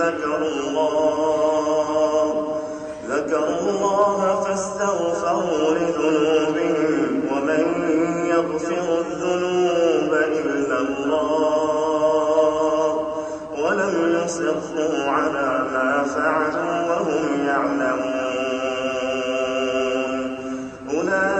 ذكروا الله ذكروا الله فاستغفروا لذنوبهم ومن يغفر الذنوب إلا الله ولم يصروا على ما فعلوا وهم يعلمون. أولئك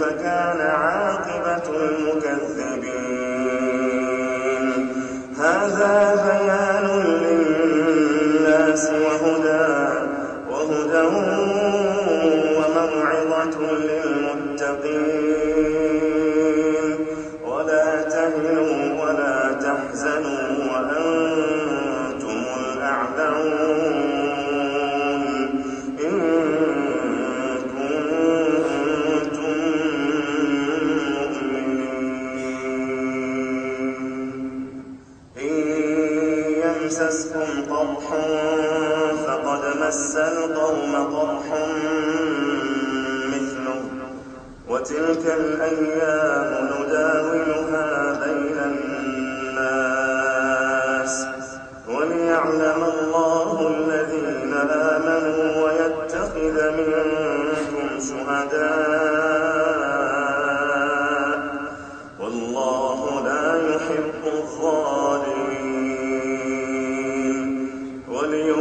كيف كان عاقبة المكذبين. هذا بيان للناس وهدى وهدى وموعظة للمتقين. مس القوم قرح مثله. وتلك الأيام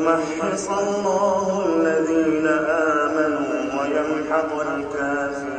وليمحص الله الذين آمنوا ويمحق الكافرين